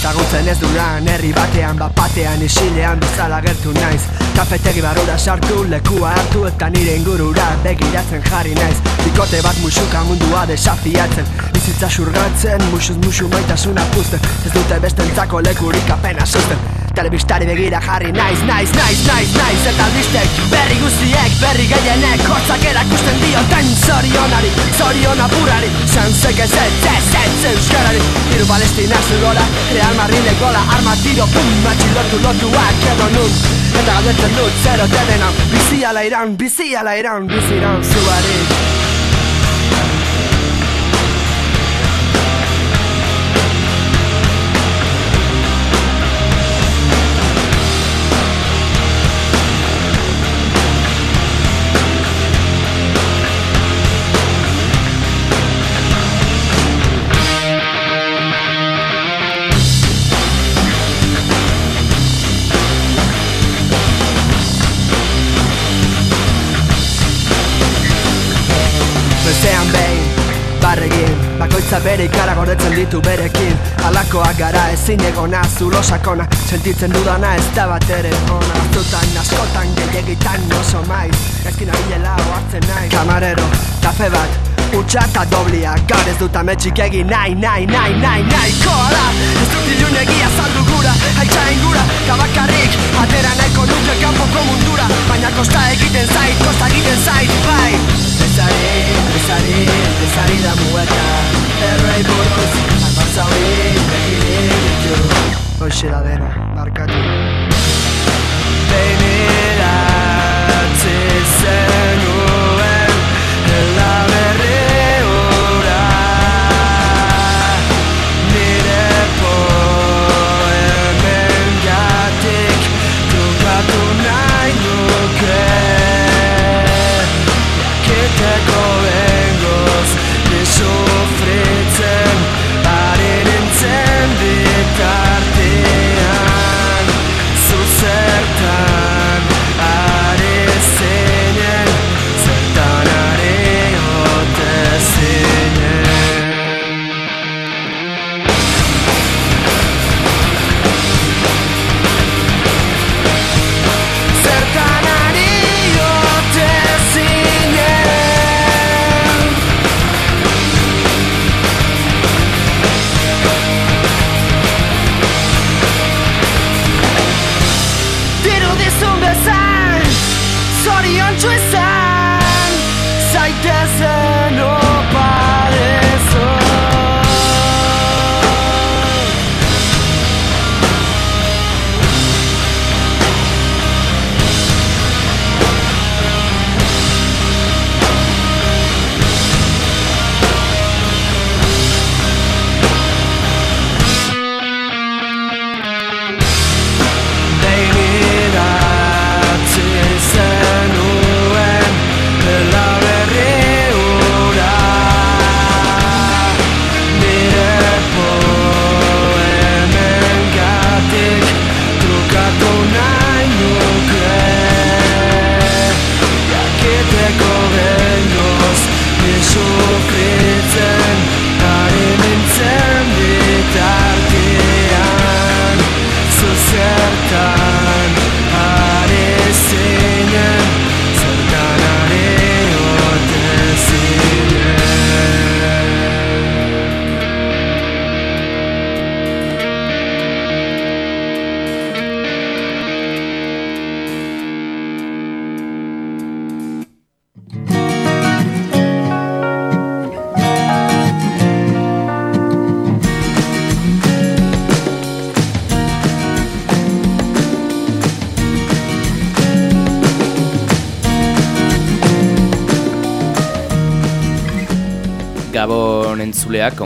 ezagutzen ez duran Herri batean, bapatean, isilean bezala gertu naiz. Kafetegi barura sartu, lekua hartu eta nire ingurura begiratzen jarri naiz. Bikote bat musuka mundua desafiatzen Bizitza surgatzen, musuz musu maitasuna puzten Ez dute bestentzako lekurik apena susten Telebistari begira jarri naiz, naiz, naiz, naiz, naiz. Eta albistek berri guztiek, berri gehienek Hortzak erakusten dioten zorionari, zorion apurari. Sanzek ez ez ez ez euskarari. Iru palestina zugola, Real Madrid gola Arma tiro, pum, matxilotu lotuak edo nun Eta galdetzen dut zero denena Bizi ala iran, bizi ala iran, bizi iran zuari bere ikara gordetzen ditu berekin. Alakoak gara ezin egona zulo sakona. Sentitzen dudana ez da bat ere ona. Azutan, askotan, gehiagitan oso maiz. Ezkin abilela oartzen nahi. Kamarero, kafe bat, utxa eta doblia. Gaur ez dut ametxik egin nahi, nahi, nahi, nahi, nahi Koala, ez dut ilun egia saldu gura Haitxa ingura, kabakarrik Hoxe da dena,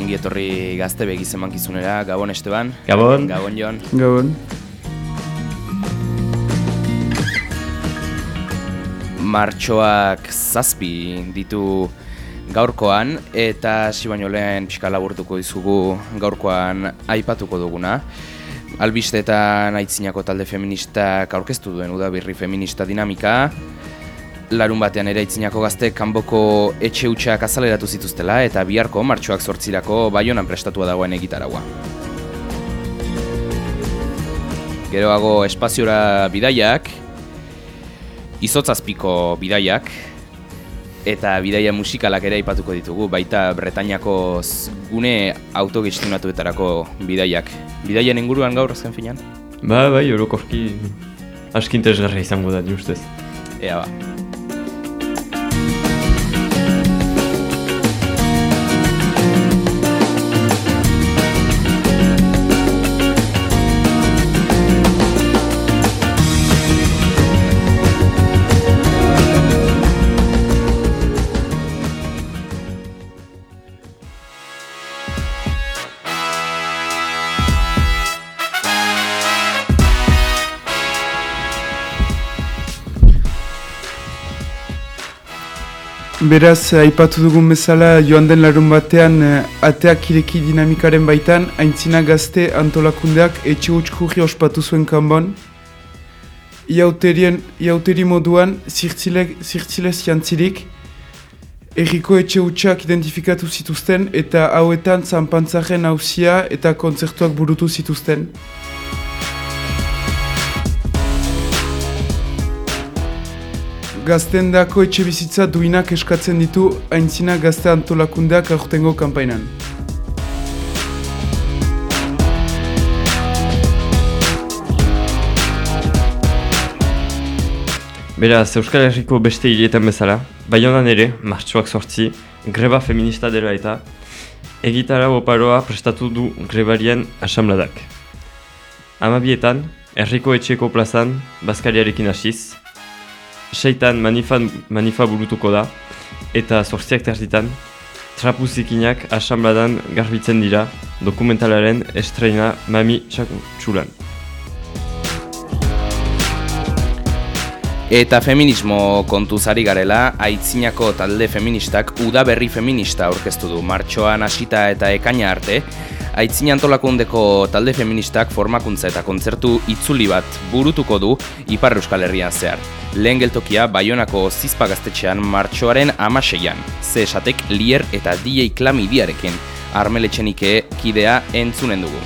ongi etorri gazte begiz emankizunera, Gabon Esteban. Gabon. Gabon Jon. Gabon. Martxoak zazpi ditu gaurkoan, eta hasi baino lehen pixka laburtuko dizugu gaurkoan aipatuko duguna. Albistetan aitzinako talde feministak aurkeztu duen udabirri feminista dinamika, larun batean ere itzinako gazte kanboko etxe hutsak azaleratu zituztela eta biharko martxoak sortzirako baionan prestatua dagoen egitaragua. geroago espaziora bidaiak, izotzazpiko bidaiak, eta bidaia musikalak ere aipatuko ditugu, baita Bretainako gune autogestionatuetarako bidaiak. Bidaian inguruan gaur azken finan? Ba, bai, orokorki askintezgarra izango da, justez. Ea ba. Beraz, aipatu dugun bezala joan den larun batean eh, ateak ireki dinamikaren baitan, aintzina gazte antolakundeak etxe utxkurri ospatu zuen kanbon. Iauteri moduan, zirtzilez jantzirik, erriko etxe utxak identifikatu zituzten eta hauetan zanpantzaren hausia eta kontzertuak burutu zituzten. Gazten dako etxe bizitza duinak eskatzen ditu aintzina gazte antolakundeak aurtengo kanpainan. Beraz, Euskal Herriko beste hilietan bezala, Baionan ere, martxoak sortzi, greba feminista dela eta egitara oparoa prestatu du grebarien asamladak. Amabietan, herriko etxeko plazan, Baskariarekin hasiz, seitan manifan, manifa burutuko da, eta sortziak terzitan, trapuzikinak asambladan garbitzen dira dokumentalaren estreina mami txulan. Eta feminismo kontuzari garela, aitzinako talde feministak udaberri feminista aurkeztu du martxoan hasita eta ekaina arte, Aitzin antolakundeko talde feministak formakuntza eta kontzertu itzuli bat burutuko du Ipar Euskal Herrian zehar. Lehen geltokia Baionako zizpa gaztetxean martxoaren amaseian. Ze esatek lier eta DJ klamidiarekin armeletxenike kidea entzunen dugu.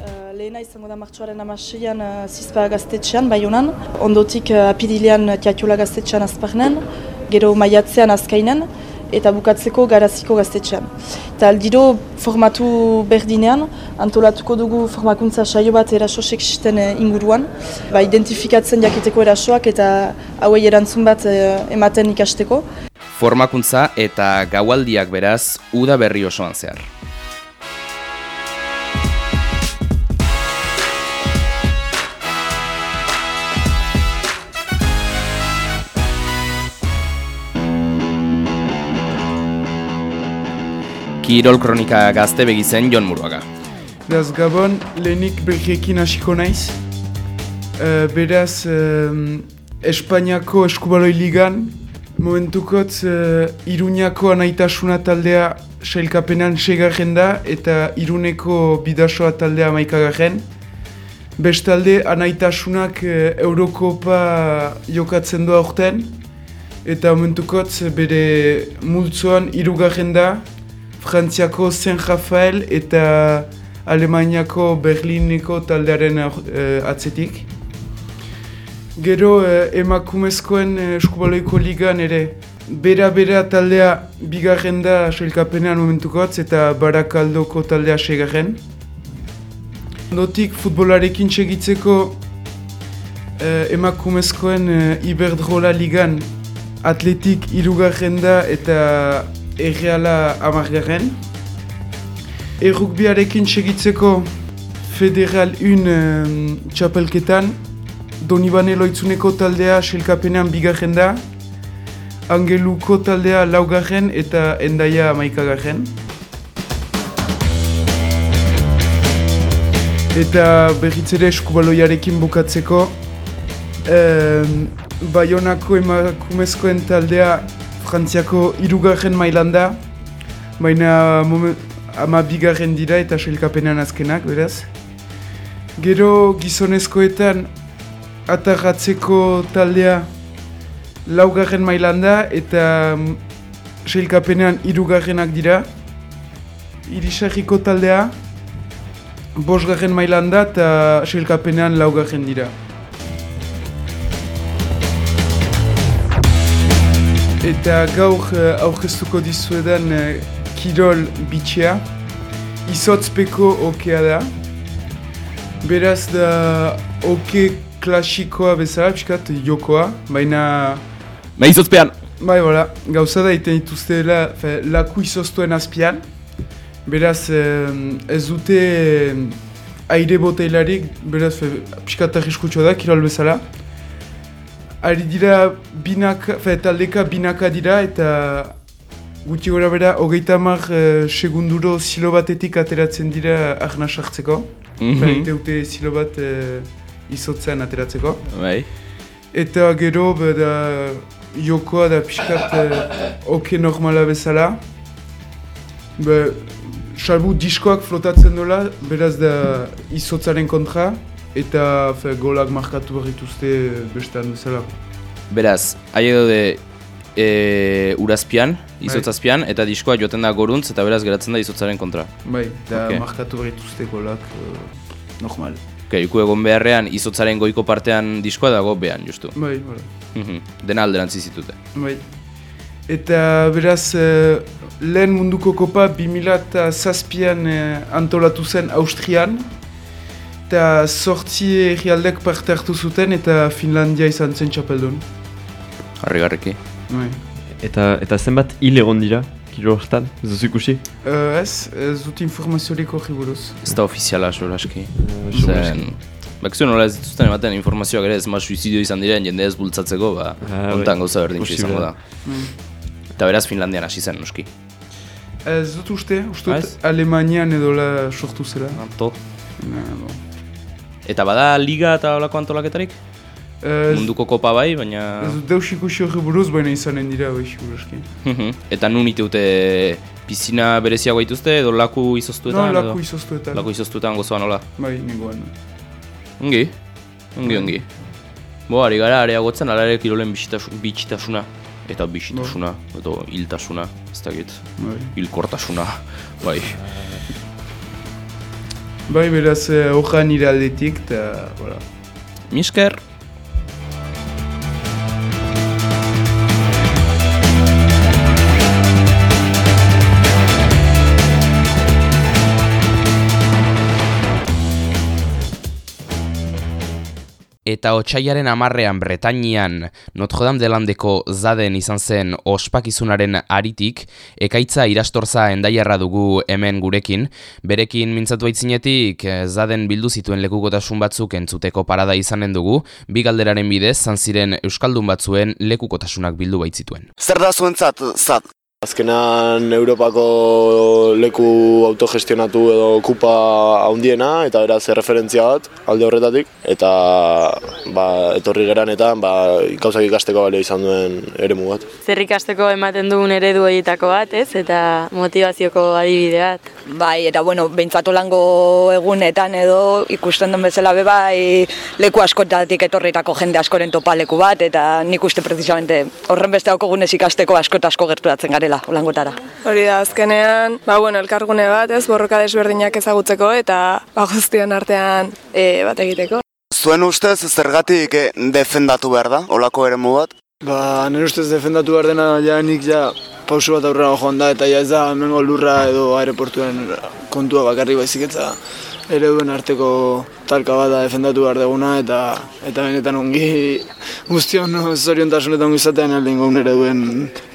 Uh, lehena izango da martxoaren amaseian uh, zizpa gaztetxean Baionan. Ondotik uh, apirilean tiatiola gaztetxean azparnen, gero maiatzean azkainen eta bukatzeko garaziko gaztetxean. Eta aldiro formatu berdinean, antolatuko dugu formakuntza saio bat eraso seksisten eh, inguruan, ba, identifikatzen jakiteko erasoak eta hauei erantzun bat eh, ematen ikasteko. Formakuntza eta gaualdiak beraz, uda berri osoan zehar. Kirol Kronika gazte begizen Jon Muruaga. Beraz, Gabon, lehenik berriekin hasiko naiz. Uh, beraz, uh, Espainiako eskubaloi ligan, momentukot uh, Iruñako anaitasuna taldea sailkapenan segarren da eta Iruneko bidasoa taldea maikagarren. Bestalde, anaitasunak uh, Eurokopa jokatzen doa orten. Eta momentukot bere multzoan irugarren da, Frantziako Saint Rafael eta Alemaniako Berlineko taldearen uh, atzetik. Gero uh, emakumezkoen uh, eskubaloiko ligan ere bera-bera taldea bigarren da soilkapenean momentukotz eta barakaldoko taldea segarren. Notik futbolarekin segitzeko uh, emakumezkoen uh, Iberdrola ligan atletik irugarren da eta erreala amargarren. Errukbiarekin segitzeko federal un um, txapelketan, Donibane loitzuneko taldea selkapenean bigarren da, Angeluko taldea laugarren eta Endaia amaikagarren. Eta berritzere eskubaloiarekin bukatzeko, um, Bayonako emakumezkoen taldea Frantziako irugarren mailan da, baina ama bigarren dira eta selkapenan azkenak, beraz. Gero gizonezkoetan atarratzeko taldea laugarren mailan da eta selkapenean irugarrenak dira. Irisarriko taldea bosgarren mailan da eta sailkapenean laugarren dira. Eta gaur uh, aurkeztuko dizuedan uh, kirol bitxea, izotzpeko okea da. Beraz da oke klasikoa bezala, pixkat jokoa, baina... Mehizozpean! Bai, bola, gauza da iten dituztela fe, laku izoztuen azpian. Beraz, eh, ez dute eh, aire boteilarik, beraz, fe, pixkat arriskutsua da, kirol bezala. Ari dira binaka, fe, taldeka binaka dira eta gutxi gora bera, hogeita hamar eh, segunduro zilo batetik ateratzen dira arna sartzeko. Mhm. Fe, dute zilo bat eh, izotzean ateratzeko. Bai. Eta gero, beda, jokoa da pixkat eh, oke normala bezala. Be, salbu diskoak flotatzen dola, beraz da izotzaren kontra, eta fe, golak markatu behar dituzte bestean bezala. Beraz, haie daude e, urazpian, izotzazpian, eta diskoa joaten da goruntz, eta beraz geratzen da izotzaren kontra. Bai, da Ok. markatu behar dituzte golak eh, normal. Okay, iku egon beharrean, izotzaren goiko partean diskoa dago behan, justu. Bai, hala. Mhm. Dena alderantzi zitute. Bai. Eta beraz, eh, lehen munduko kopa 2007an eh, antolatu zen Austrian. Eta sortzi herrialdek parte hartu zuten eta Finlandia izan zen txapeldun. Harrigarriki. Bai. Eta, eta zenbat hil egon dira, kilo horretan, ez duzu ikusi? Uh, ez, ez dut informaziorik horri buruz. Ez da ofiziala, solaski. Zen... Zen, Bakizue nola ez dituzten ematen informazioak ere ez ma suizidio izan diren jende ez bultzatzeko, ba, Ah, bai. gauza berdin izango da. da. Eta beraz Finlandian hasi zen, noski. Ez dut uste, uste Ah, dut ez? Alemanian edola sortu zela. Anto. Na, bon. Eta bada liga eta olako antolaketarik? Ez, Munduko kopa bai, baina... ez dut deus ikusi horri buruz, baina izanen dira, bai, segurazki. Mhm. eta nun iteute pizina bereziago dituzte edo laku No, izoztuetan? laku edo? izoztuetan. Laku izoztuetan gozoa nola? Bai, nengoan. Ongi, ongi, ongi. Bo, ari gara areagotzen ala ere kirolen bitxitasuna. Eta bisitasuna, edo hiltasuna, ez dakit, Bai. hilkortasuna, bai. Bai, beraz, eh, hoja nire aldetik, eta, voilà. Misker! Eta otxaiaren amarrean Bretainian Notre Dame de Landeko zaden izan zen ospakizunaren aritik, ekaitza irastorza endaiarra dugu hemen gurekin, berekin mintzatu aitzinetik eh, zaden bildu zituen lekukotasun batzuk entzuteko parada izanen dugu, bi galderaren bidez zan ziren Euskaldun batzuen lekukotasunak bildu baitzituen. Zer da zuentzat, zat? Azkenan Europako leku autogestionatu edo kupa handiena eta beraz erreferentzia bat alde horretatik eta ba, etorri geranetan ba, gauzak ikasteko balio izan duen eremu bat. zer ikasteko ematen dugun eredu horietako bat, ez? Eta motivazioko adibide bat. Bai, eta bueno, behintzat olango egunetan edo ikusten den bezala be bai leku askotatik etorritako jende askoren topaleku bat, eta nik uste precisamente horren beste gunez ikasteko asko eta asko gerturatzen garela, olangotara. Hori da, azkenean, ba, bueno, elkargune bat, ez, borroka desberdinak ezagutzeko eta ba, guztion artean e, bat egiteko. Zuen ustez zergatik eh, defendatu behar da, olako eremu bat? Ba, nire ustez defendatu behar dena ja nik ja pausu bat aurrera joan da eta ja ez da hemengo lurra edo aireportuen kontua bakarrik baizik eta ereduen arteko talka bat da defendatu behar duguna eta eta benetan ongi guztion zoriontasunetan izatean aldin gaun ereduen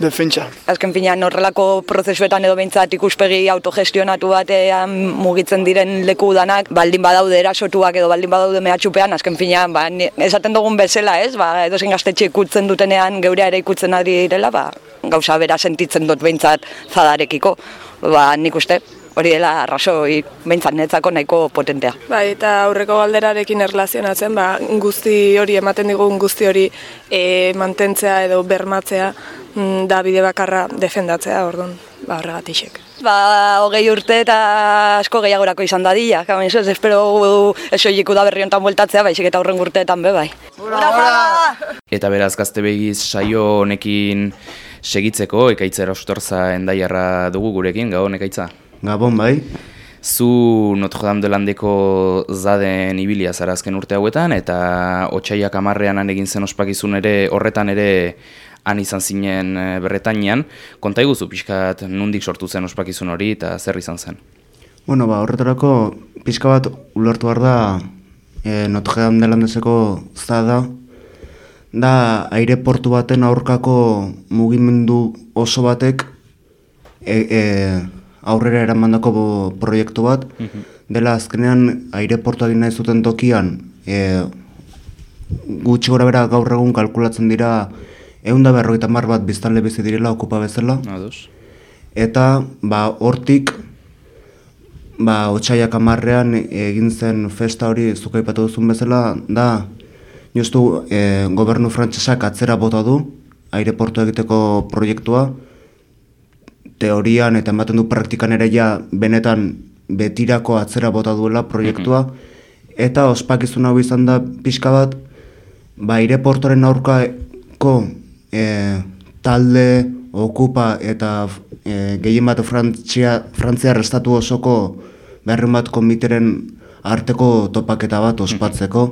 defentsa. Azken finean horrelako prozesuetan edo behintzat ikuspegi autogestionatu batean mugitzen diren leku danak, baldin badaude erasotuak edo baldin badaude mehatxupean, azken finean, ba, esaten dugun bezala, ez, ba, edozein gaztetxe ikutzen dutenean geurea ere ikutzen ari direla, ba, gauza bera sentitzen dut behintzat zadarekiko. Ba, nik uste, hori dela arrazoi behintzat netzako nahiko potentea. Bai, eta aurreko galderarekin erlazionatzen, ba, guzti hori ematen digun guzti hori e, mantentzea edo bermatzea mm, da bide bakarra defendatzea, orduan, ba, horregatixek. Ba, hogei urte eta asko gehiagorako izan dadila, kamen ez espero esoilik udaberri honetan bueltatzea, baizik eta horren urteetan be, bai. Eta beraz gazte begiz saio honekin segitzeko, ekaitza erostorza endaiarra dugu gurekin, gau ekaitza. Gabon bai, Zu Notre Dame de Landeko zaden ibilia zara azken urte hauetan, eta otxaiak amarrean han egin zen ospakizun ere horretan ere han izan zinen e, berretainean. Konta iguzu pixkat nundik sortu zen ospakizun hori eta zer izan zen? Bueno, ba, horretarako pixka bat ulertu behar da e, Notre Dame de Landeseko zada, da aireportu baten aurkako mugimendu oso batek e, e, aurrera eramandako proiektu bat, dela azkenean aireportu egin nahi zuten tokian, e, gutxi gora bera gaur egun kalkulatzen dira eunda berroita mar bat biztanle bizi direla okupa bezala. Ados. Eta ba, hortik ba, otxaiak amarrean egin zen festa hori zuka ipatu duzun bezala, da justu e, gobernu frantsesak atzera bota du aireportu egiteko proiektua, teorian eta ematen du praktikan ere ja benetan betirako atzera bota duela proiektua, eta ospakizun hau izan da pixka bat, ba, aireportoren aurkako e, talde, okupa eta e, gehien bat Frantzia, Frantzia restatu osoko berren bat komiteren arteko topaketa bat ospatzeko,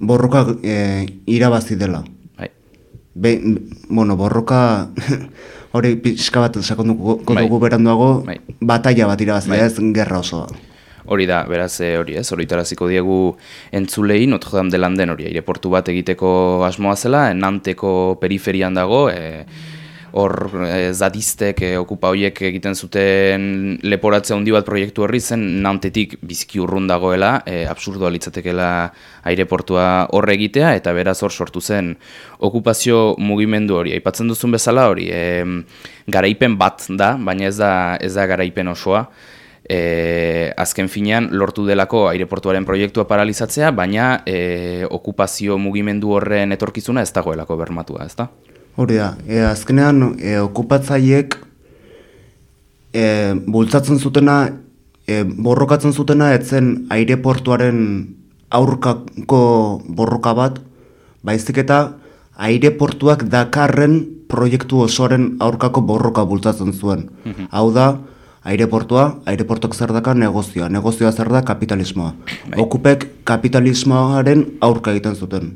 borroka e, irabazi dela. Bai. Be, bueno, borroka hori pixka bat sakonduko Bai. beranduago, Bai. bataila bat irabazi Bai. ez gerra osoa. Hori da, beraz, eh, hori ez, hori taraziko diegu entzulei, Notre Dame de Landen hori, aireportu bat egiteko asmoa zela, nanteko periferian dago, e, hor e, zadistek e, okupa horiek egiten zuten leporatzea handi bat proiektu horri zen nantetik bizki urrun dagoela, e, absurdoa litzatekela aireportua horre egitea, eta beraz hor sortu zen okupazio mugimendu hori. Aipatzen duzun bezala hori, e, garaipen bat da, baina ez da, ez da garaipen osoa, e, azken finean lortu delako aireportuaren proiektua paralizatzea, baina e, okupazio mugimendu horren etorkizuna ez dagoelako bermatua, ezta? Hori da, e, azkenean e, okupatzaiek e, bultzatzen zutena, e, borrokatzen zutena etzen aireportuaren aurkako borroka bat, baizik eta aireportuak dakarren proiektu osoaren aurkako borroka bultzatzen zuen. Hau da, aireportua, aireportuak zer daka negozioa, negozioa zer da kapitalismoa. Okupek kapitalismoaren aurka egiten zuten.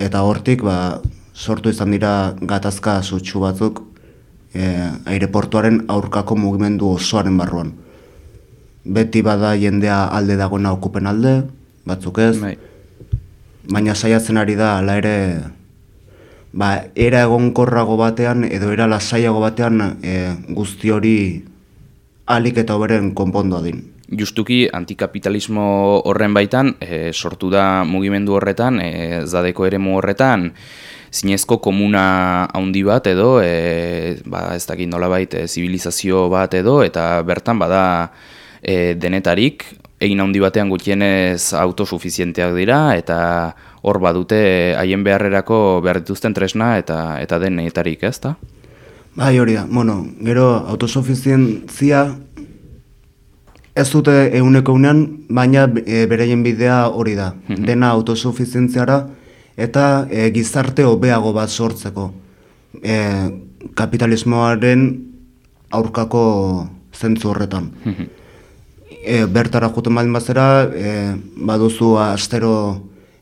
Eta hortik, ba, sortu izan dira gatazka sutsu batzuk e, aireportuaren aurkako mugimendu osoaren barruan. Beti bada jendea alde dagoena okupen alde, batzuk ez, Bai. baina saiatzen ari da hala ere ba, era egonkorrago batean edo era lasaiago batean e, guzti hori alik eta hoberen konpondoa din. Justuki antikapitalismo horren baitan, e, sortu da mugimendu horretan, e, zadeko eremu horretan, zinezko komuna handi bat edo, e, ba, ez dakit nolabait, e, zibilizazio bat edo, eta bertan bada e, denetarik, egin handi batean gutienez autosufizienteak dira, eta hor badute haien beharrerako behar dituzten tresna eta eta denetarik, ez da? Bai hori da, bueno, gero autosufizientzia ez dute euneko unean, baina e, beraien bidea hori da. Dena autosufizientziara eta e, gizarte hobeago bat sortzeko. E, kapitalismoaren aurkako zentzu horretan. e, bertara juten baldin bazera, e, baduzu astero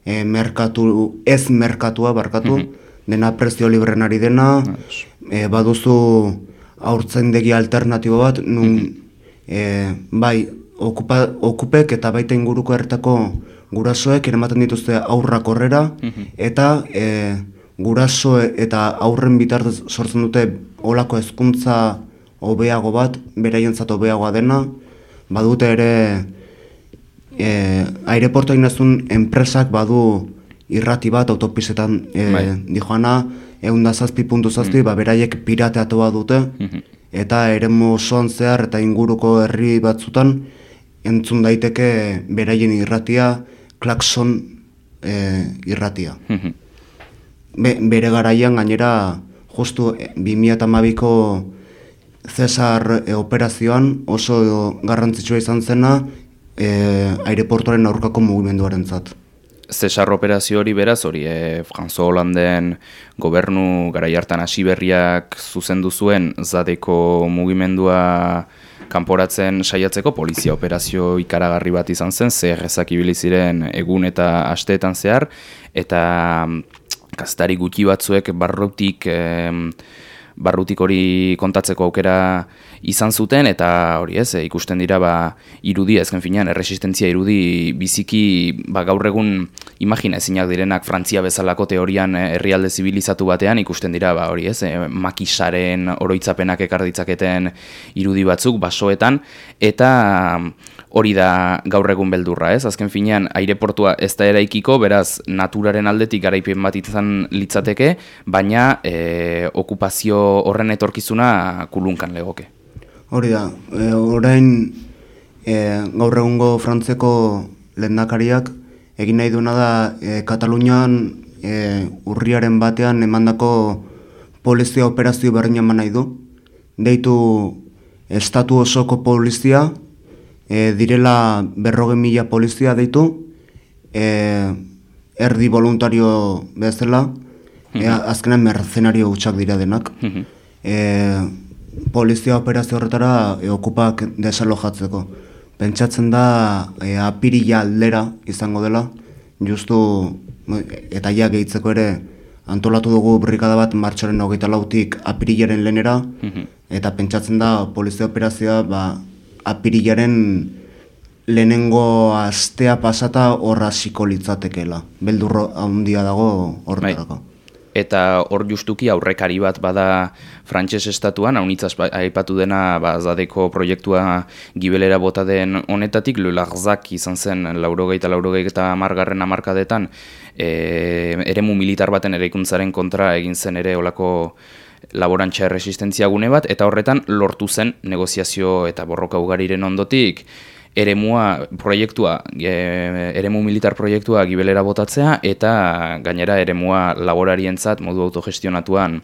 e, merkatu, ez merkatua barkatu, dena prezio libren ari dena, e, baduzu aurtzaindegi alternatibo bat, nun e, bai okupa, okupek eta baita inguruko hertako gurasoek eramaten dituzte aurrak horrera, eta e, guraso eta aurren bitartez sortzen dute olako hezkuntza hobeago bat, beraientzat hobeagoa dena, badute ere e, aireportu inazun enpresak badu irrati bat autopisetan e, Bai. dijoana, egun da zazpi puntu zazpi, ba, beraiek pirateatua dute, eta eremu osoan zehar eta inguruko herri batzutan entzun daiteke beraien irratia, klakson e, irratia. Be, bere garaian gainera justu e, 2012ko Cesar e, operazioan oso garrantzitsua izan zena e, aireportuaren aurkako mugimenduaren zat. Cesar operazio hori beraz, hori e, François Hollanden gobernu garai hartan hasi berriak zuzendu zuen zadeko mugimendua kanporatzen saiatzeko polizia operazio ikaragarri bat izan zen, zer ezak ibili ziren egun eta asteetan zehar, eta kastari gutxi batzuek barrutik barrutik hori kontatzeko aukera izan zuten eta hori ez, ikusten dira ba, irudi, ezken finean, erresistentzia irudi biziki ba, gaur egun imagina ezinak direnak Frantzia bezalako teorian eh, herrialde zibilizatu batean ikusten dira ba, hori ez, eh, makisaren oroitzapenak ekarditzaketen irudi batzuk basoetan eta hori da gaur egun beldurra, ez? Azken finean aireportua ez da eraikiko, beraz naturaren aldetik garaipen bat izan litzateke, baina e, okupazio horren etorkizuna kulunkan legoke. Hori da, e, orain e, gaur egungo frantzeko lehendakariak egin nahi duena da e, Katalunian e, urriaren batean emandako polizia operazio berri eman nahi du. Deitu estatu osoko polizia, e, direla berrogen mila polizia deitu, e, erdi voluntario bezala, e, azkenan mercenario utxak dira denak. e, polizia operazio horretara e, okupak desalojatzeko. Pentsatzen da e, apirila aldera izango dela, justu eta ja gehitzeko ere antolatu dugu brigada bat martxaren hogeita lautik apirilaren lehenera, eta pentsatzen da polizia operazioa ba, apirilaren lehenengo astea pasata horra ziko litzatekela. Beldurro handia dago horretarako. Bai. Eta hor justuki aurrekari bat bada frantses estatuan, haunitzaz aipatu dena ba, zadeko proiektua gibelera bota den honetatik, lularzak izan zen laurogei eta laurogei eta amargarren amarkadetan, e, eremu militar baten eraikuntzaren kontra egin zen ere olako laborantza erresistentzia gune bat, eta horretan lortu zen negoziazio eta borroka ugariren ondotik, eremua proiektua, e, eremu militar proiektua gibelera botatzea, eta gainera eremua laborarientzat modu autogestionatuan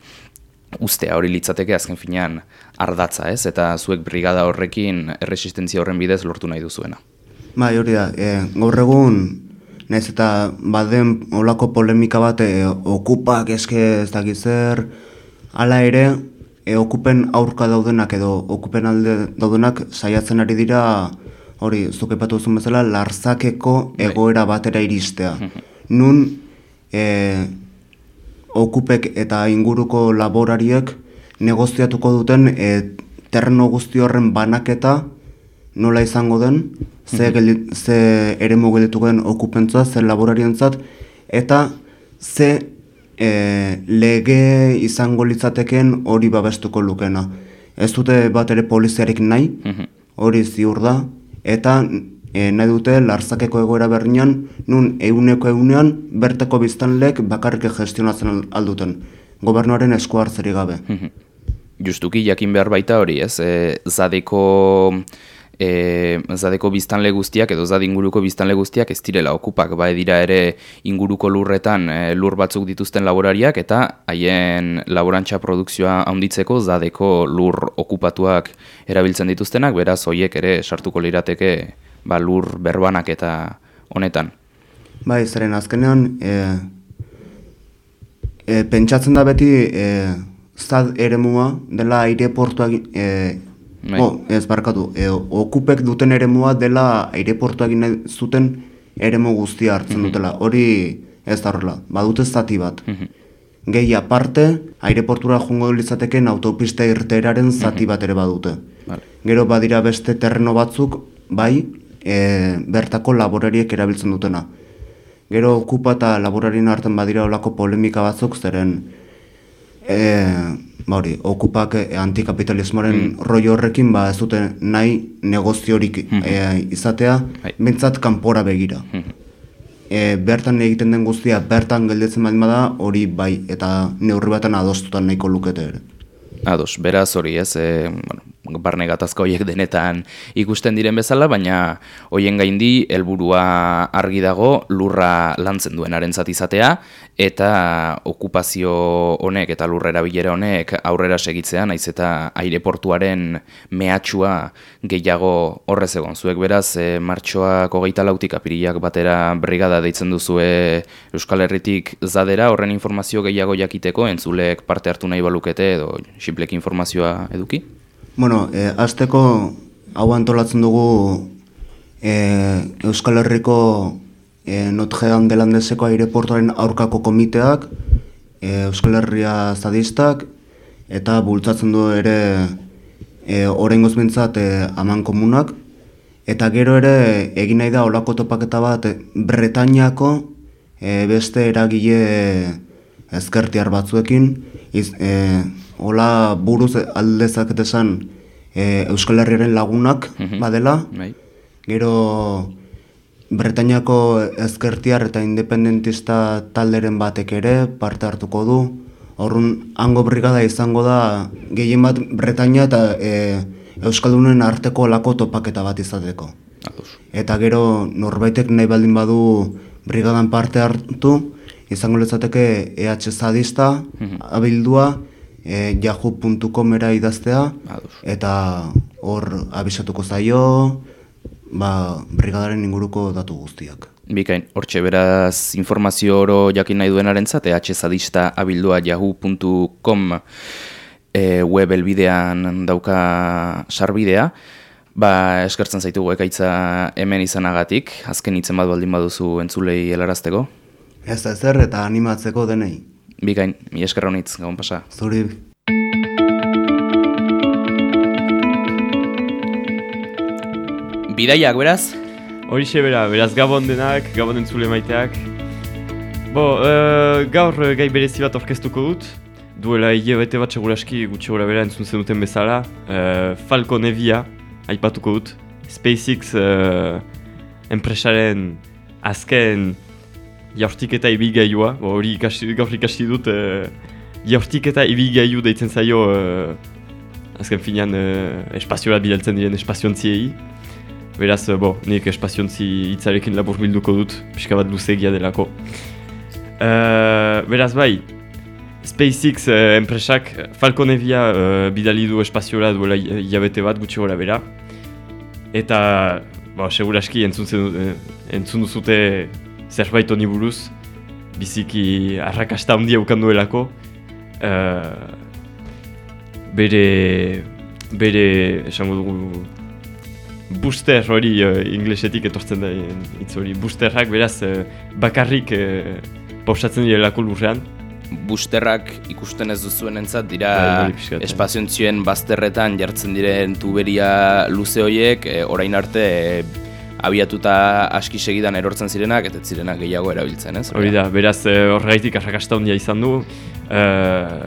ustea hori litzateke azken finean ardatza, ez? Eta zuek brigada horrekin erresistentzia horren bidez lortu nahi duzuena. Bai, hori da, e, gaur egun, naiz eta baden olako polemika bat e, okupak eske ez dakizer, Hala ere, e, okupen aurka daudenak edo okupen alde daudenak saiatzen ari dira hori zuk epatu zuen bezala larzakeko bai. egoera batera iristea. Nun e, okupek eta inguruko laborariek negoziatuko duten e, terreno guzti horren banaketa nola izango den, ze, ze ere mugelituko den okupentza, ze laborarientzat, eta ze e, lege izango litzateken hori babestuko lukena. Ez dute bat ere poliziarik nahi, mhm. hori ziur da, eta e, nahi dute larzakeko egoera berrian, nun euneko eunean berteko biztanlek bakarrik gestionatzen alduten, gobernuaren esku hartzeri gabe. Mhm. Justuki jakin behar baita hori, ez? E, zadeko e, zadeko biztanle guztiak edo zad inguruko biztanle guztiak ez direla okupak, bai dira ere inguruko lurretan e, lur batzuk dituzten laborariak eta haien laborantza produkzioa handitzeko zadeko lur okupatuak erabiltzen dituztenak, beraz hoiek ere sartuko lirateke ba, lur berbanak eta honetan. Bai, zeren azkenean e, e, pentsatzen da beti e, zad eremua dela aireportuak e, Bai. Oh, ez barkatu, e, okupek duten eremua dela aireportu egin zuten eremu guztia hartzen mhm. dutela. Hori ez da horrela, badute zati bat. Mm Gehi aparte, aireportura jungo litzateken autopista irteeraren zati mhm. bat ere badute. Gero badira beste terreno batzuk, bai, e, bertako laborariek erabiltzen dutena. Gero okupa eta laborarien hartan badira olako polemika batzuk, zeren e, ba hori, okupak eh, antikapitalismoaren mm. roi horrekin ba ez dute nahi negoziorik mm -hmm. izatea, bai. bentsat kanpora begira. Mm bertan egiten den guztia bertan gelditzen badin bada hori bai eta neurri batean adostutan nahiko lukete ere. Ados, beraz hori ez, e, bueno, barne gatazka horiek denetan ikusten diren bezala, baina hoien gaindi helburua argi dago lurra lantzen duen arentzat izatea, eta okupazio honek eta lurra erabilera honek aurrera segitzea, naiz eta aireportuaren mehatxua gehiago horrez egon. Zuek beraz, e, martxoak hogeita lautik apiriak batera brigada deitzen duzue Euskal Herritik zadera, horren informazio gehiago jakiteko, entzulek parte hartu nahi balukete edo simplek informazioa eduki? Bueno, e, azteko hau antolatzen dugu e, Euskal Herriko e, Notgean delandeseko aireportuaren aurkako komiteak, e, Euskal Herria zadistak, eta bultzatzen du ere e, orengoz bintzat e, aman komunak, eta gero ere egin nahi da olako topaketa bat Bretainiako e, beste eragile ezkertiar batzuekin, iz, e, hola buruz aldezak esan e, Euskal Herriaren lagunak Mhm. badela, Bai. gero Bretainiako ezkertiar eta independentista talderen batek ere parte hartuko du. Horrun hango brigada izango da gehien bat Bretainia eta e, Euskaldunen arteko lako topaketa bat izateko. Eta gero norbaitek nahi baldin badu brigadan parte hartu, izango litzateke EH zadista, abildua, e, yahoo.comera idaztea, eta hor abisatuko zaio, ba, brigadaren inguruko datu guztiak. Bikain, hortxe beraz informazio oro jakin nahi duenaren zate, hzadista abildua yahoo.com e, web elbidean dauka sarbidea, ba, eskertzen zaitugu ekaitza hemen izanagatik, azken hitzen bat baldin baduzu entzulei helarazteko. Ez da ezer eta animatzeko denei. Bikain, mi esker honitz, gabon pasa. Zuri. Bidaiak, beraz? Horixe bera, beraz gabon denak, gabon entzule maiteak. Bo, uh, gaur eh, gai berezi bat orkestuko dut. Duela hile bete bat seguraski gutxi gora bera entzun zenuten bezala. Uh, Falco Nevia, aipatuko dut. SpaceX uh, enpresaren azken jaurtiketa ibigailua. Bo, hori ikasi, gaur ikasi dut uh, jaurtiketa ibigailu deitzen zaio uh, azken finean uh, espazioa bidaltzen diren espaziontziei. Beraz, eh, bo, nik espaziontzi hitzarekin labur bilduko dut, pixka bat luzegia delako. Uh, beraz, bai, SpaceX uh, enpresak Falcon Heavya uh, bidali du espaziora duela hi- hilabete bat gutxi gora bera. Eta, bo, seguraski entzun, eh, entzun duzute zerbait honi buruz, biziki arrakasta handia ukan duelako. Uh, bere, bere, esango dugu, booster hori uh, inglesetik etortzen da hitz hori boosterrak beraz eh, bakarrik uh, pausatzen direlako lurrean Busterrak ikusten ez duzuen entzat Bai, dira hori pixkat, bai. espaziontzioen bazterretan jartzen diren tuberia luze horiek e, orain arte e, abiatuta aski segidan erortzen zirenak eta zirenak gehiago erabiltzen, ez? hori da beraz eh, horregaitik arrakasta handia izan du. Uh,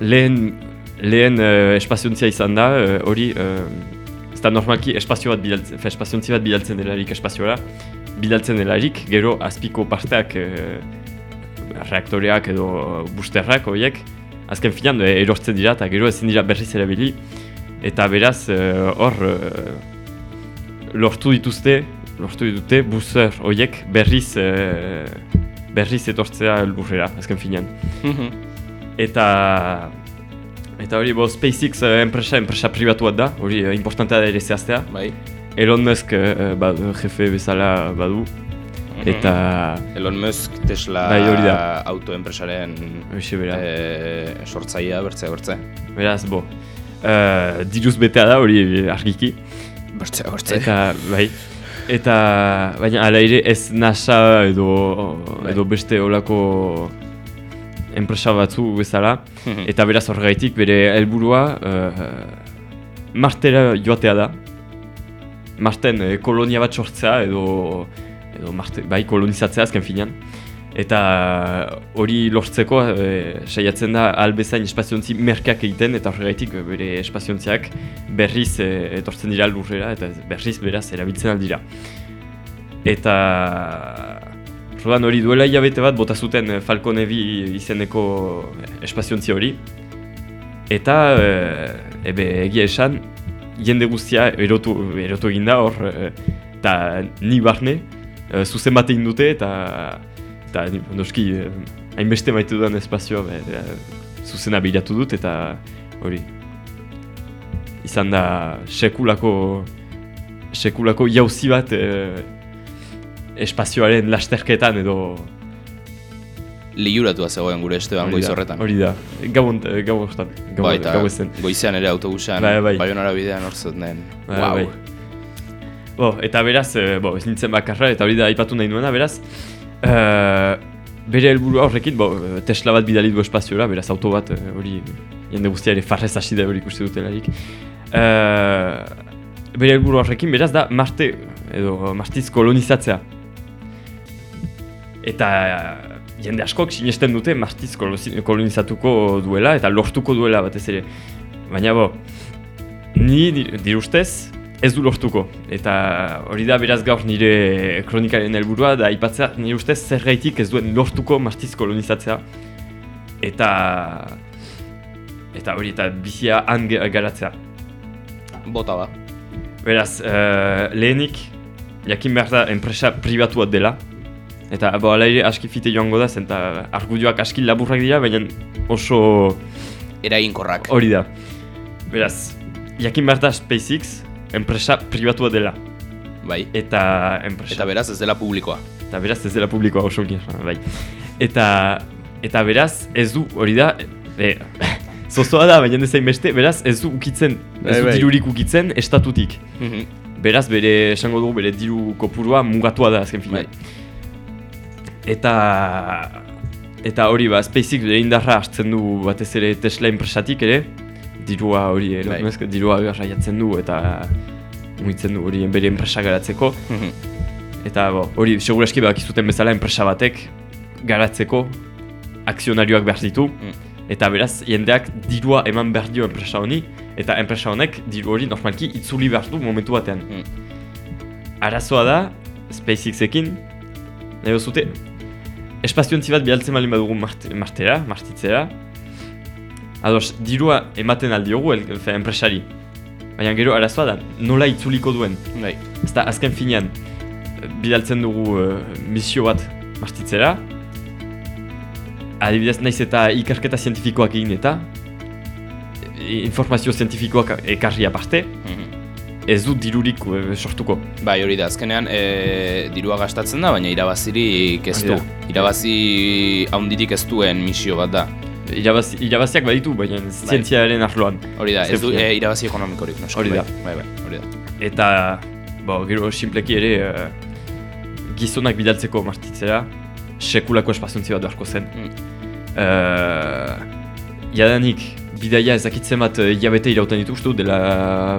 lehen lehen uh, espaziontzia izan da hori uh, ez da normalki espazio bat bidaltzen, fe, espaziontzi bat bidaltzen delarik espaziora bidaltzen delarik, gero azpiko parteak reaktoreak edo boosterrak horiek azken finan eh, erortzen dira eta gero ezin dira berriz erabili. Eta beraz hor lortu dituzte lortu ditute booster horiek berriz eh, berriz etortzea lurrera azken finan Mhm. eta eta hori bo SpaceX eh, enpresa enpresa pribatu bat da hori eh, importantea da ere zehaztea bai. Elon Musk eh, ba, jefe bezala badu eta Elon Musk Tesla Bai, hori da. autoenpresaren e, sortzailea bertze bertze. Beraz, bo, uh, diruz betea da hori argiki. Bertze, bertze. Eta, bai, eta, baina ala ere ez NASA edo, edo beste olako enpresa batzu bezala. Mhm. eta beraz horregaitik bere helburua uh, Martera joatea da. Marten eh, kolonia bat sortzea edo, edo Marte, bai kolonizatzea azken finean. Eta hori lortzeko eh, saiatzen da albezain espaziontzi merkeak egiten eta horregaitik eh, bere espaziontziak berriz eh, etortzen dira lurrera eta berriz beraz erabiltzen aldira. Eta Rodan hori duela hilabete bat bota zuten Falcon Heavy izeneko espaziontzi hori. Eta eh, ebe egia esan jende guztia erotu, erotu egin da hor eta ni barne eh, zuzen bat egin dute eta eta noski eh, hainbeste maite dudan espazioa be, eh, zuzena bilatu dut eta hori izan da sekulako sekulako jauzi bat eh, espazioaren lasterketan edo liuratua zegoen gure esteban goiz horretan. Hori da, gabon, gau horretan, gau, Bai, eta gau ezen. goizean ere autobusean, Bai, bai. Baionara bidean hor zuten. Bai, Wow. bai. Bo, eta beraz, e, bo, ez nintzen bakarra, eta hori da aipatu nahi nuena, beraz, e, bere helburua horrekin, bo, Tesla bat bidali du espaziora, beraz auto bat eh, hori jende guztia ere farrez hasi da hori ikuste dutelarik. E, bere helburua horrekin, beraz da Marte, edo Martiz kolonizatzea. Eta jende askok sinesten dute Martiz kolonizatuko duela eta lortuko duela batez ere. Baina bo, ni di- nire ustez ez du lortuko. Eta hori da beraz gaur nire kronikaren helburua da aipatzea nire ustez zergaitik ez duen lortuko Martiz kolonizatzea. Eta eta hori eta bizia han garatzea. Bota ba. Beraz, eh, lehenik, jakin behar da enpresa pribatua dela. Eta bo, ere aski fite joango da, zen eta argudioak aski laburrak dira, baina oso Eraginkorrak. hori da. Beraz, jakin behar da SpaceX enpresa pribatua dela. Bai. Eta enpresa... Eta beraz ez dela publikoa. Eta beraz ez dela publikoa oso bai. Eta, eta beraz ez du, hori da, e, zozoa da, baina ez zain beste, beraz ez du ukitzen, ez Bai, du bai. dirurik ukitzen estatutik. Mhm. Beraz, bere, esango dugu, bere diru kopurua mugatua da azken finean. Eta... Eta hori ba, SpaceX bere indarra hartzen du batez ere Tesla enpresatik ere, dirua hori, ere, Bai. bai. dirua garraiatzen du eta mugitzen du hori bere enpresa garatzeko. Eta bo, hori, seguraski bakizuten bezala enpresa batek garatzeko akzionarioak behar ditu. Eta beraz, jendeak dirua eman behar dio enpresa honi, eta enpresa honek diru hori normalki itzuli behar du momentu batean. Arazoa da, SpaceXekin, nahi zute, espaziontzi bat bialtzen baldin badugu mart martera, martitzera, ados, dirua ematen aldiogu el, fe, enpresari. Baina gero arazoa da, nola itzuliko duen. Bai. Ezta azken finean, bidaltzen dugu eh, misio bat martitzera, adibidez naiz eta ikerketa zientifikoak egin eta informazio zientifikoak ekarri aparte, ez du dirurik eh, sortuko. Bai, hori da, azkenean e, dirua gastatzen da, baina irabazirik ez du. da. Irabazi haundirik ez duen misio bat da. Irabazi, irabaziak baditu, baina zientziaren arloan. Hori da, ez du e, irabazi ekonomikorik, noski. Hori da. Bai, bai, bai, hori da. Eta, bo, gero simpleki ere, eh, gizonak bidaltzeko martitzera, sekulako espaziontzi bat beharko zen. Eh, jadanik, bidaia ezakitzen bat hilabete irauten dituztu, dela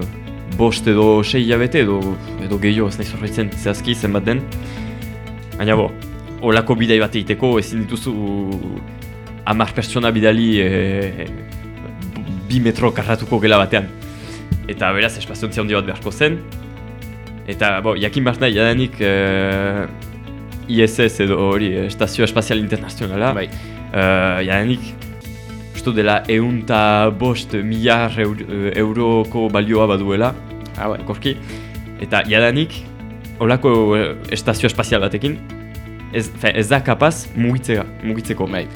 bost edo sei hilabete edo, edo gehiago ez nahi zorritzen zehazki zenbat den. Baina bo, olako bidai bat egiteko ezin dituzu hamar pertsona bidali eh, bi metro karratuko gela batean. Eta beraz, espaziontzia handi bat beharko zen. Eta, bo, jakin behar nahi, jadanik eh, ISS edo hori, eh, Estazio Espazial Internazionala. Bai. Eh, jadanik, uste dela eun eta bost milar eur, euroko balioa baduela. Ah, bai. Korki. Eta jadanik, olako eh, estazio espazial batekin, ez, fe, ez da kapaz mugitzea, mugitzeko. Bai.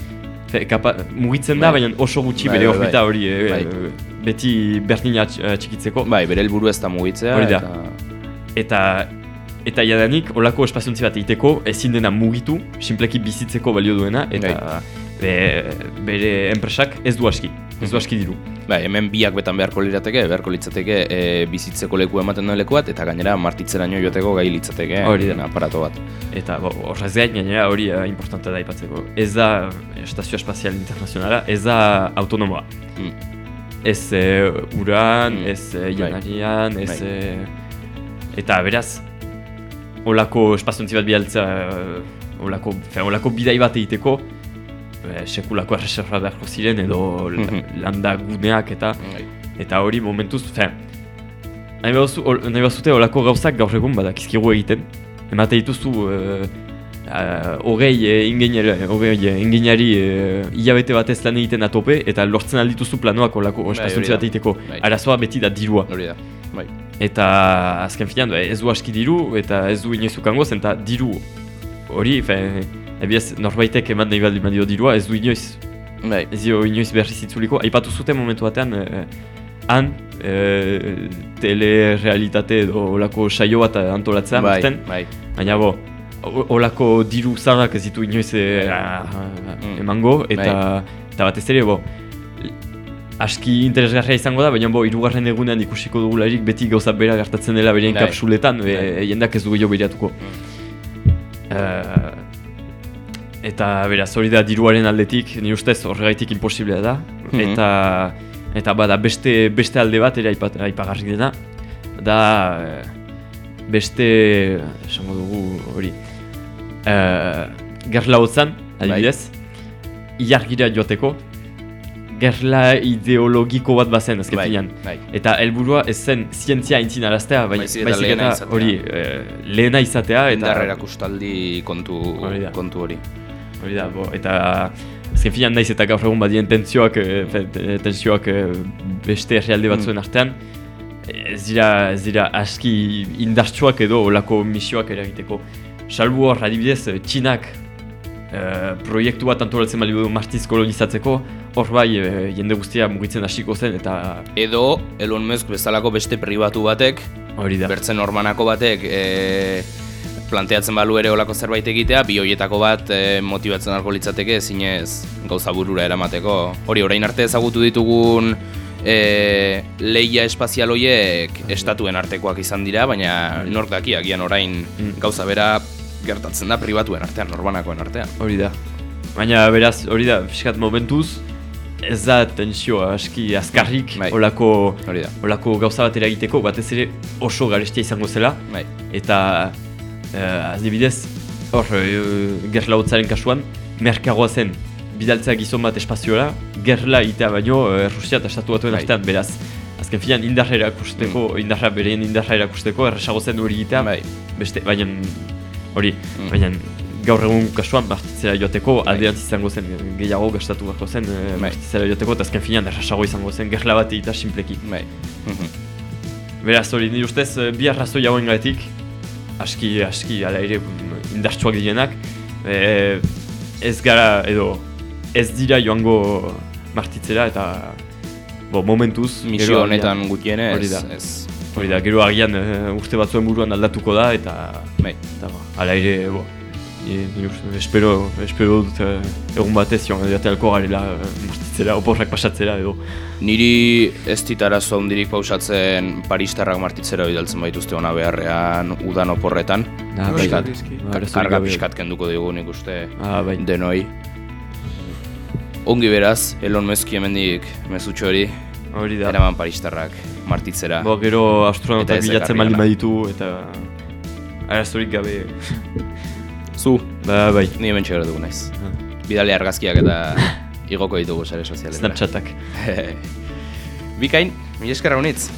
Fe, kapa, mugitzen da, Bai. baina oso gutxi Bai, bere bai, bai. orbita hori, eh, Bai. beti berdina eh, txikitzeko. Bai, bere helburu ez da mugitzea. Hori da. Eta... Eta eta jadanik olako espaziontzi bat egiteko ezin dena mugitu, simpleki bizitzeko balio duena eta be, bere enpresak ez du aski, ez du aski diru. Bai, hemen biak betan beharko lirateke, beharko litzateke e, bizitzeko leku ematen duen leku bat, eta gainera martitzeraino joateko gai litzateke Hori da. aparato bat. Eta horrez gain gainera hori uh, importante da aipatzeko. Ez da Estazio Espazial Internazionala, ez da autonomoa. Ez eh, uran, ez uh, janarian, ez... Eh, eta beraz, olako espaziontzi bat bialtza, olako, fe, olako bidai bat egiteko, eh, sekulako erreserra beharko ziren edo la- landa guneak eta eta hori momentuz, fe, nahi baduzu, ol- nahi bazute olako gauzak gaur egun badakizkigu egiten, emate dituzu uh, hogei uh, ingeniari, hogei ingeniari uh, hilabete batez lan egiten atope eta lortzen aldituzu planoak olako Bai, espaziontzi hori bat egiteko. Bai. Arazoa beti da dirua. Hori da, bai. Eta azken finean, ez du aski diru eta ez du inoiz ukango zen eta diru hori, fe, ebiaz norbaitek eman nahi baldin badio dirua, ez du inoiz, bai. ez dio inoiz berriz itzuliko. Aipatu zuten momentu batean, eh, han, eh, telerealitate edo olako saio bat antolatzea Bai, marten, bai. baina bo, olako diru zanak ez ditu inoiz eh, ah, emango, eta, eta batez ere, bo, aski interesgarria izango da, baina bo, irugarren egunean ikusiko dugularik beti gauza bera gertatzen dela bereen Bai. kapsuletan, e, jendak ez du gehiago behiratuko. Eh, eta beraz hori da diruaren aldetik, ni ustez horregaitik imposiblea da, Mhm. eta eta bada beste, beste alde bat ere aipat, aipagarrik dena, da eh, beste, esango dugu hori, uh, gerla hotzan, adibidez, ilargira joateko, gerla ideologiko bat bazen azken Bai, bai. Eta helburua ez zen zientzia aintzin araztea, baina Baizik eta hori, eh, lehena izatea eta Indar erakustaldi kontu, Hori kontu hori. Hori da, bo, eta azken finean naiz eta gaur egun badien tentsioak, eh, fe- te- tentsioak eh, beste herrialde batzuen artean, ez dira, ez dira aski indartsuak edo olako misioak eragiteko. Salbu hor, adibidez, eh, Txinak eh, proiektu bat antolatzen bali du Martiz kolonizatzeko, hor bai eh, jende guztia mugitzen hasiko zen eta Edo, Elon Musk bezalako beste pribatu batek, hori da. bertzen ormanako batek, e, planteatzen balu ere olako zerbait egitea, bi hoietako bat e, motibatzen alko litzateke ezinez gauza burura eramateko. Hori, orain arte ezagutu ditugun e, leia espazial hoiek estatuen artekoak izan dira, baina nork daki agian orain gauza bera gertatzen da pribatuen artean, norbanakoen artean. Hori da. Baina beraz, hori da, fiskat momentuz, ez da tensioa aski azkarrik Bai. olako, olako gauza bat eragiteko, batez ere oso garestia izango zela. Bai. Eta, eh, adibidez, hor, eh, gerla hotzaren kasuan, merkagoa zen bidaltzea gizon bat espaziora, gerla itea baino eh, Rusia eta Estatu Batuen Bai. artean, beraz. Azken filan indarra erakusteko, indarra bereien indarra erakusteko, erresago zen hori egitea, Bai. beste, baina hori, Mm. baina gaur egun kasuan martitzera joateko aldeantz izango zen gehiago gastatu beharko zen e, martitzera joateko eta azken finean errasago izango zen gerla bat egita simpleki. Bai. Beraz hori nire ustez bi arrazoi hauen gaetik aski, aski, ala ere indartsuak direnak e, ez gara edo ez dira joango martitzera eta bo, momentuz Misio honetan gutienez, hori da. ez. Hori da, gero agian eh, urte batzuen buruan aldatuko da eta bai. eta hala ere, bo, uste- espero, espero dut eh, egun batez joan jatealko garela eh, martitzera, oporrak pasatzera edo Niri ez dit arazo handirik pausatzen Paristarrak martitzera bidaltzen baituzte ona beharrean udan oporretan. Ah, bai. Piskat, Arazorik karga gabe. pixkat kenduko digu nik uste Ah, bai. denoi. Ongi beraz, Elon Musk hemendik mezutxo hori Hori da. eraman Paristarrak martitzera. Bo, gero astronautak bilatzen gana. baditu eta arazorik gabe Zu, ba, bai. ni hemen txegara dugu naiz. Bidale argazkiak eta igoko ditugu sare sozialetara. Snapchatak. Bikain, mila eskerra honitz.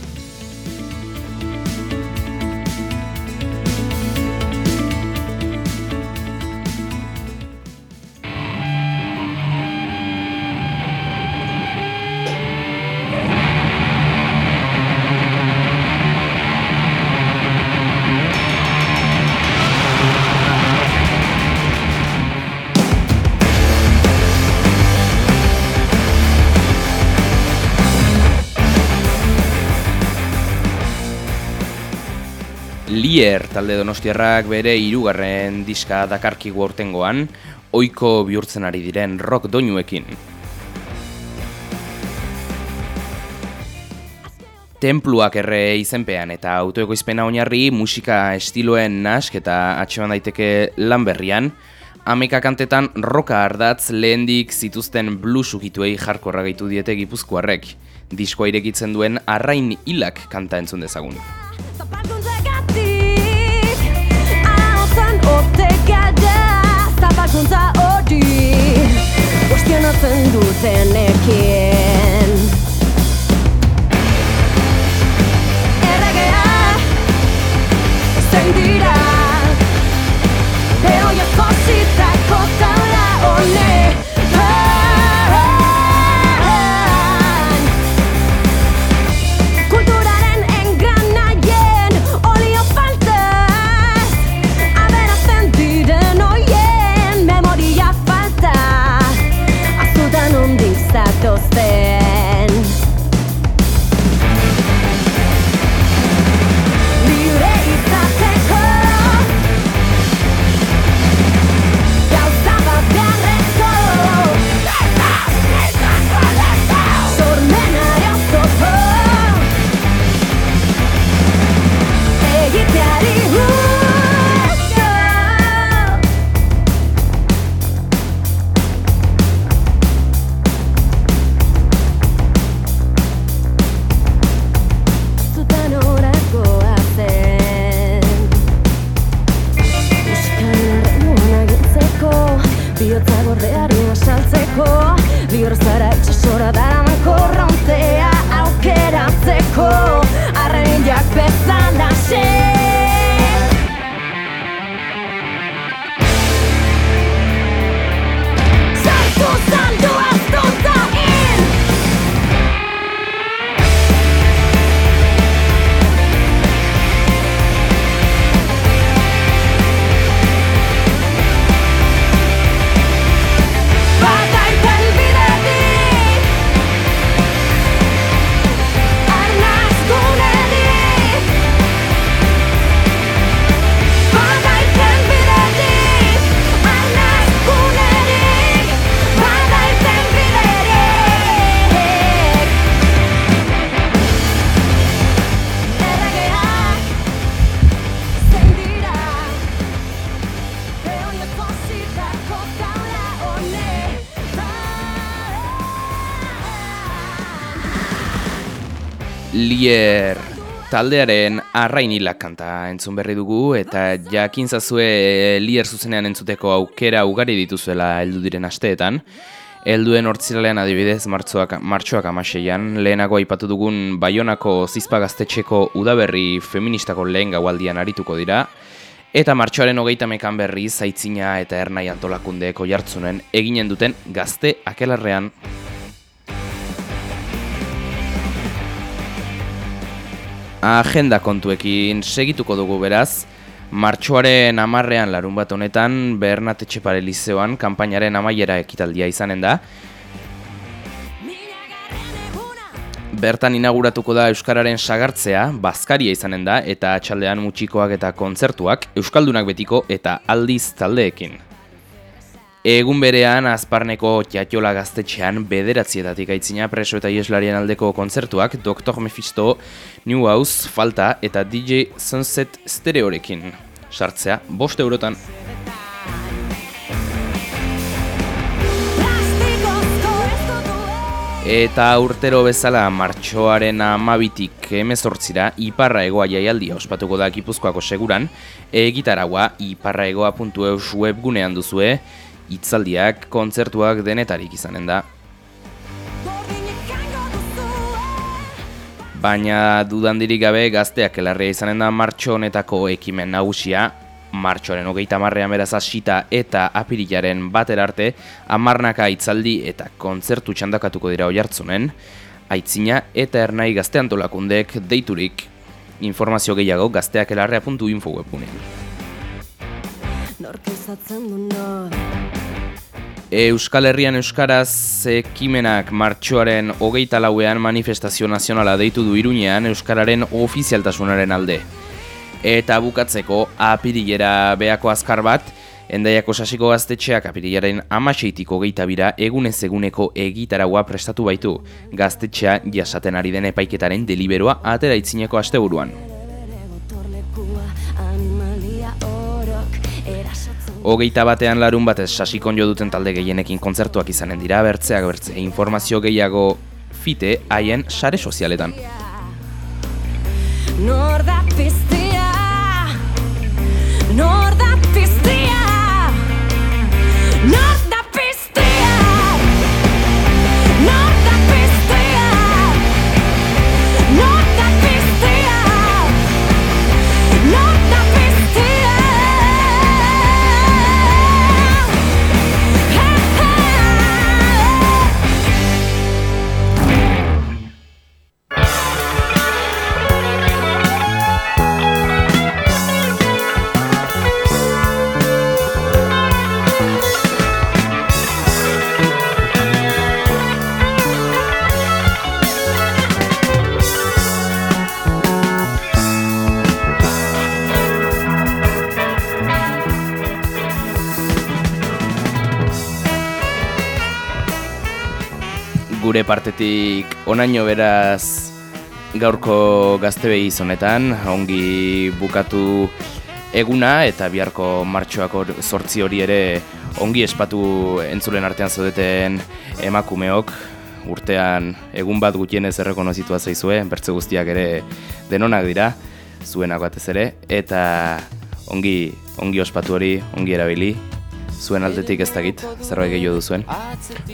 Lier talde donostiarrak bere hirugarren diska dakarkigu aurtengoan, ohiko bihurtzen ari diren rock doinuekin. Templuak erre izenpean eta autoekoizpena oinarri musika estiloen nask eta atxeman daiteke lan berrian, Ameka kantetan roka ardatz lehendik zituzten blues ukituei jarkorra gaitu diete gipuzkoarrek. Diskoa irekitzen duen arrain hilak kanta entzun dezagun. Oteka da Zapalkuntza hori Kuestionatzen dutenekin. Erregea Zein dira Ero jazkozitako taldearen arrainilak kanta entzun berri dugu eta jakin zazue Lier zuzenean entzuteko aukera ugari dituzuela heldu diren asteetan. Helduen hortziralean adibidez martxoak, martxoak amaseian, lehenago aipatu dugun Baionako zizpa gaztetxeko udaberri feministako lehen gaualdian arituko dira, eta martxoaren hogeita mekan berri zaitzina eta ernai antolakundeeko jartzunen eginen duten gazte akelarrean agenda kontuekin segituko dugu beraz. Martxoaren amarrean larun bat honetan Bernat Etxepare Lizeoan kanpainaren amaiera ekitaldia izanen da. Bertan inauguratuko da Euskararen sagartzea, bazkaria izanen da, eta atxaldean mutxikoak eta kontzertuak, Euskaldunak betiko eta aldiz taldeekin. Egun berean, Azparneko Tiatiola gaztetxean bederatzietatik aitzina preso eta ieslarien aldeko kontzertuak Dr. Mephisto, New House, Falta eta DJ Sunset Stereorekin. Sartzea, bost eurotan. Eta urtero bezala martxoaren amabitik emezortzira Iparra Egoa jaialdia ospatuko da Gipuzkoako seguran, egitaragua iparraegoa.eus webgunean duzue, hitzaldiak, kontzertuak denetarik izanen da. Baina dudandirik gabe gazteak elarria izanen da martxo honetako ekimen nagusia, martxoaren hogeita marrean beraz hasita eta apirilaren batera arte, amarnaka hitzaldi eta kontzertu txandakatuko dira oihartzunen, aitzina eta ernai gazte antolakundek deiturik. Informazio gehiago gazteakelarrea.info webgunean. Nork du nor Euskal Herrian Euskaraz ekimenak martxoaren hogeita lauean manifestazio nazionala deitu du Iruñean Euskararen ofizialtasunaren alde. Eta bukatzeko apirilera beako azkar bat, Endaiako sasiko gaztetxeak apirilaren amaseitik hogeita bira egunez eguneko egitaragua prestatu baitu. Gaztetxea jasaten ari den epaiketaren deliberoa atera itzineko asteburuan. Hogeita batean larun batez sasikon jo duten talde gehienekin kontzertuak izanen dira, bertzeak bertze informazio gehiago fite haien sare sozialetan. Nor da piztia Nor da piztia Gure partetik onaino beraz gaurko gaztebei honetan, ongi bukatu eguna eta biharko martxoako sortzi hori ere ongi espatu entzulen artean zaudeten emakumeok. Urtean egun bat gutienez errekonozitua zaizue, bertze guztiak ere denonak dira, zuenak batez ere, eta ongi, ongi ospatu hori, ongi erabili, Zuen aldetik ez dakit, zerbait gehiago duzuen.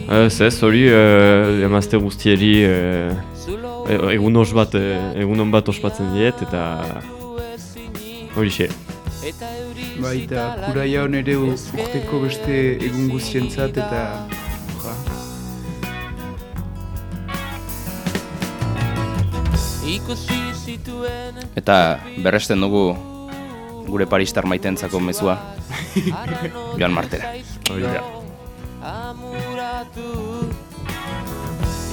Ez ez, hori eh, emazte guztieri eh, e- egun os bat, eh, egun on bat ospatzen diet eta hori xe. Baita, kuraia hon ere u- urteko beste egun guztientzat eta... Eta berresten dugu gure paristar maitentzako mezua. Joan Martera.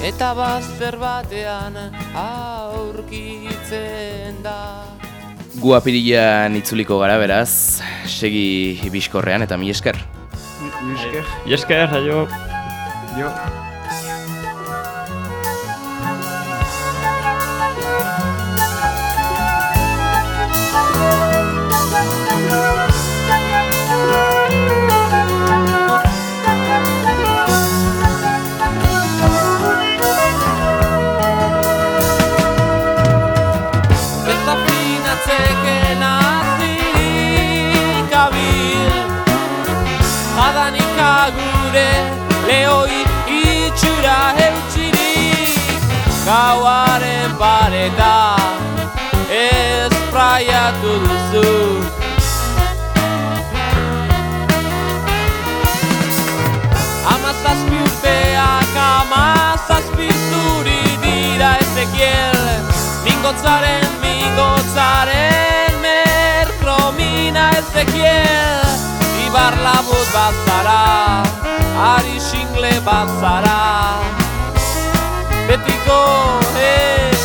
Eta bazter batean aurkitzen da Gu apirilean itzuliko gara beraz, segi bizkorrean eta mi esker. Mi esker. Esker, aio. Jo. Mingotzaren, mingotzaren merkromina ezekiel Ibar labut bazara, ari xingle bazara Betiko, eh,